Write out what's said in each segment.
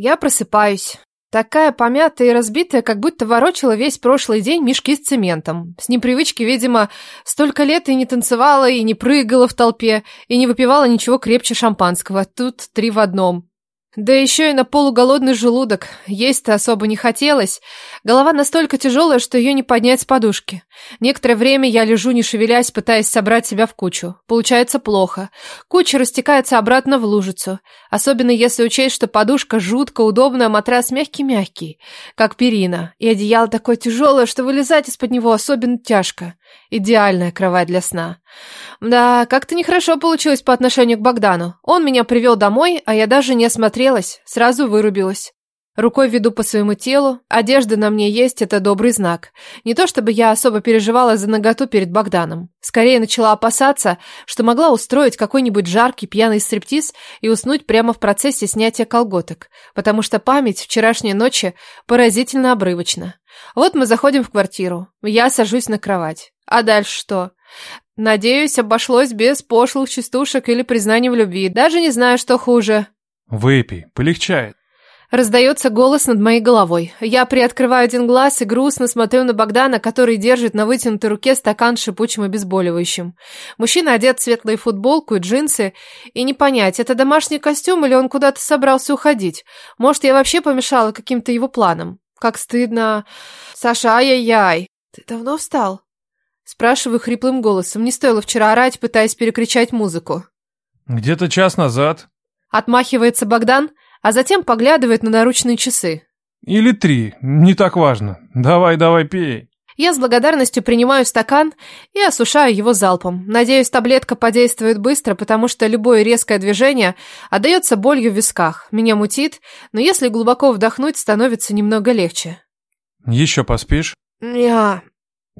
Я просыпаюсь. Такая помятая и разбитая, как будто ворочала весь прошлый день мешки с цементом. С непривычки, видимо, столько лет и не танцевала, и не прыгала в толпе, и не выпивала ничего крепче шампанского. Тут три в одном. Да еще и на полуголодный желудок. Есть-то особо не хотелось. Голова настолько тяжелая, что ее не поднять с подушки. Некоторое время я лежу, не шевелясь, пытаясь собрать себя в кучу. Получается плохо. Куча растекается обратно в лужицу. Особенно если учесть, что подушка жутко удобная, матрас мягкий-мягкий, как перина. И одеяло такое тяжелое, что вылезать из-под него особенно тяжко. Идеальная кровать для сна. Да, как-то нехорошо получилось по отношению к Богдану. Он меня привел домой, а я даже не осмотрелась, сразу вырубилась. Рукой веду по своему телу. Одежда на мне есть, это добрый знак. Не то чтобы я особо переживала за наготу перед Богданом. Скорее начала опасаться, что могла устроить какой-нибудь жаркий пьяный стриптиз и уснуть прямо в процессе снятия колготок, потому что память вчерашней ночи поразительно обрывочна. Вот мы заходим в квартиру. Я сажусь на кровать. А дальше что? Надеюсь, обошлось без пошлых частушек или признаний в любви. Даже не знаю, что хуже. Выпей, полегчает. Раздается голос над моей головой. Я приоткрываю один глаз и грустно смотрю на Богдана, который держит на вытянутой руке стакан с шипучим обезболивающим. Мужчина одет в светлую футболку и джинсы, и не понять, это домашний костюм или он куда-то собрался уходить. Может, я вообще помешала каким-то его планам. Как стыдно. Саша, ай-яй-яй. Ты давно встал? Спрашиваю хриплым голосом. Не стоило вчера орать, пытаясь перекричать музыку. Где-то час назад. Отмахивается Богдан, а затем поглядывает на наручные часы. Или три, не так важно. Давай, давай, пей. Я с благодарностью принимаю стакан и осушаю его залпом. Надеюсь, таблетка подействует быстро, потому что любое резкое движение отдается болью в висках. Меня мутит, но если глубоко вдохнуть, становится немного легче. Еще поспишь? Я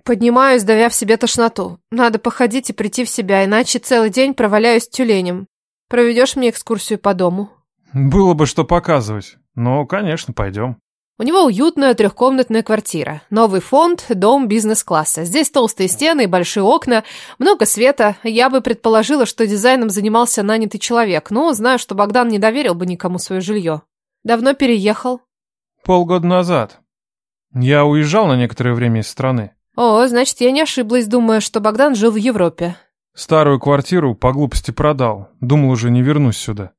Поднимаюсь, давя в себе тошноту. Надо походить и прийти в себя, иначе целый день проваляюсь тюленем. Проведешь мне экскурсию по дому? Было бы что показывать. Но, конечно, пойдем. У него уютная трехкомнатная квартира. Новый фонд, дом бизнес-класса. Здесь толстые стены и большие окна, много света. Я бы предположила, что дизайном занимался нанятый человек, но знаю, что Богдан не доверил бы никому свое жилье. Давно переехал? Полгода назад. Я уезжал на некоторое время из страны. О, значит, я не ошиблась, думая, что Богдан жил в Европе. Старую квартиру по глупости продал. Думал, уже не вернусь сюда.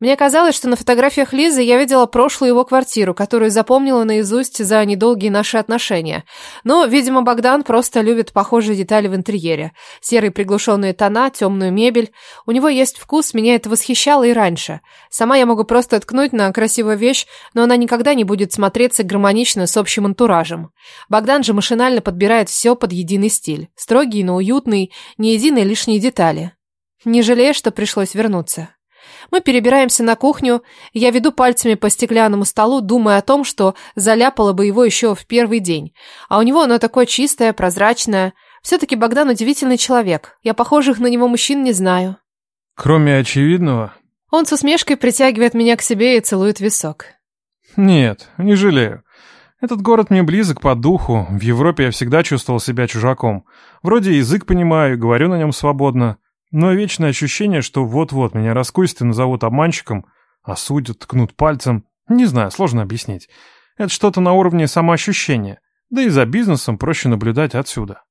Мне казалось, что на фотографиях Лизы я видела прошлую его квартиру, которую запомнила наизусть за недолгие наши отношения. Но, видимо, Богдан просто любит похожие детали в интерьере. Серые приглушенные тона, темную мебель. У него есть вкус, меня это восхищало и раньше. Сама я могу просто ткнуть на красивую вещь, но она никогда не будет смотреться гармонично с общим антуражем. Богдан же машинально подбирает все под единый стиль. Строгий, но уютный, ни единой лишней детали. Не жалею, что пришлось вернуться. Мы перебираемся на кухню, я веду пальцами по стеклянному столу, думая о том, что заляпала бы его еще в первый день. А у него оно такое чистое, прозрачное. Все-таки Богдан удивительный человек. Я похожих на него мужчин не знаю. Кроме очевидного... Он с усмешкой притягивает меня к себе и целует висок. Нет, не жалею. Этот город мне близок по духу. В Европе я всегда чувствовал себя чужаком. Вроде язык понимаю, говорю на нем свободно. Но вечное ощущение, что вот-вот меня раскусят и назовут обманщиком, осудят, ткнут пальцем. Не знаю, сложно объяснить. Это что-то на уровне самоощущения. Да и за бизнесом проще наблюдать отсюда.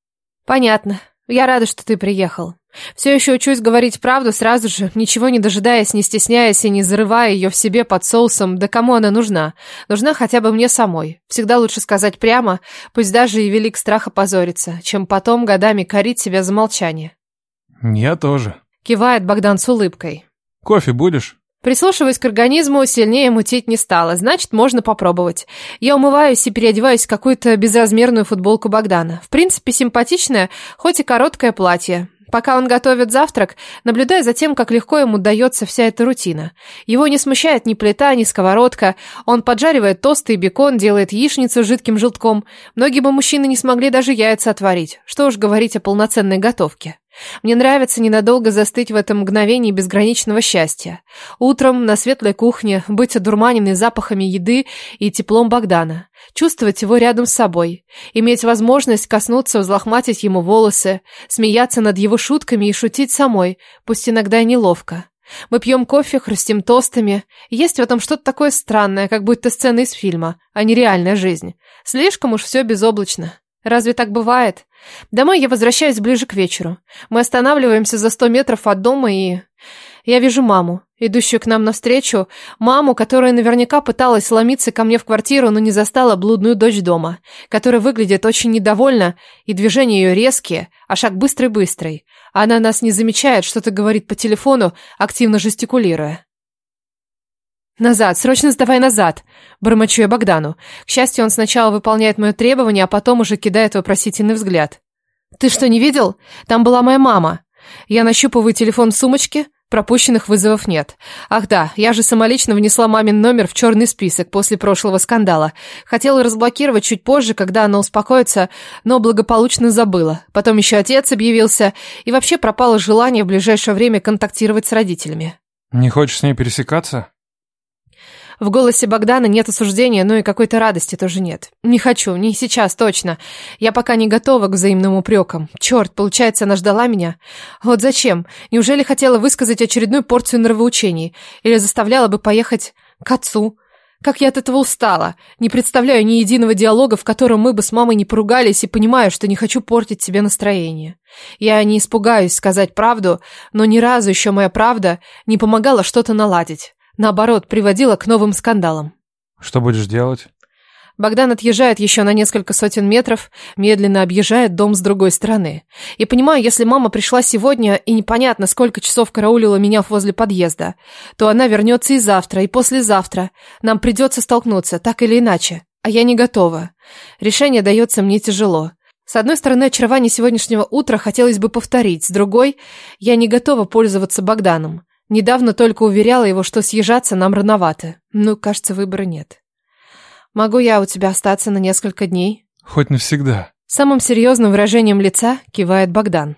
Понятно. Я рада, что ты приехал. Все еще учусь говорить правду сразу же, ничего не дожидаясь, не стесняясь и не зарывая ее в себе под соусом. Да кому она нужна? Нужна хотя бы мне самой. Всегда лучше сказать прямо, пусть даже и велик страх опозориться, чем потом годами корить себя за молчание. «Я тоже», — кивает Богдан с улыбкой. «Кофе будешь?» Прислушиваясь к организму, сильнее мутить не стало, значит, можно попробовать. Я умываюсь и переодеваюсь в какую-то безразмерную футболку Богдана. В принципе, симпатичное, хоть и короткое платье. Пока он готовит завтрак, наблюдая за тем, как легко ему дается вся эта рутина. Его не смущает ни плита, ни сковородка. Он поджаривает тосты и бекон, делает яичницу с жидким желтком. Многие бы мужчины не смогли даже яйца отварить. Что уж говорить о полноценной готовке. Мне нравится ненадолго застыть в этом мгновении безграничного счастья. Утром на светлой кухне быть одурманенной запахами еды и теплом Богдана. Чувствовать его рядом с собой. Иметь возможность коснуться, взлохматить ему волосы. Смеяться над его шутками и шутить самой, пусть иногда и неловко. Мы пьем кофе, хрустим тостами. Есть в этом что-то такое странное, как будто сцена из фильма, а не реальная жизнь. Слишком уж все безоблачно. Разве так бывает? Домой я возвращаюсь ближе к вечеру. Мы останавливаемся за сто метров от дома и... Я вижу маму, идущую к нам навстречу, маму, которая наверняка пыталась сломиться ко мне в квартиру, но не застала блудную дочь дома, которая выглядит очень недовольна, и движения ее резкие, а шаг быстрый-быстрый. Она нас не замечает, что-то говорит по телефону, активно жестикулируя. «Назад, срочно сдавай назад!» Бормочу я Богдану. К счастью, он сначала выполняет мое требование, а потом уже кидает вопросительный взгляд. «Ты что, не видел? Там была моя мама!» Я нащупываю телефон в сумочке, пропущенных вызовов нет. Ах да, я же самолично внесла мамин номер в черный список после прошлого скандала. Хотела разблокировать чуть позже, когда она успокоится, но благополучно забыла. Потом еще отец объявился, и вообще пропало желание в ближайшее время контактировать с родителями. Не хочешь с ней пересекаться? В голосе Богдана нет осуждения, но и какой-то радости тоже нет. Не хочу, не сейчас точно. Я пока не готова к взаимным упрекам. Черт, получается, она ждала меня? Вот зачем? Неужели хотела высказать очередную порцию нравоучений? Или заставляла бы поехать к отцу? Как я от этого устала. Не представляю ни единого диалога, в котором мы бы с мамой не поругались, и понимаю, что не хочу портить себе настроение. Я не испугаюсь сказать правду, но ни разу еще моя правда не помогала что-то наладить. Наоборот, приводила к новым скандалам. Что будешь делать? Богдан отъезжает еще на несколько сотен метров, медленно объезжает дом с другой стороны. И понимаю, если мама пришла сегодня и непонятно, сколько часов караулила меня возле подъезда, то она вернется и завтра, и послезавтра. Нам придется столкнуться, так или иначе. А я не готова. Решение дается мне тяжело. С одной стороны, очарование сегодняшнего утра хотелось бы повторить, с другой, я не готова пользоваться Богданом. Недавно только уверяла его, что съезжаться нам рановато. Ну, кажется, выбора нет. Могу я у тебя остаться на несколько дней? Хоть навсегда. Самым серьезным выражением лица кивает Богдан.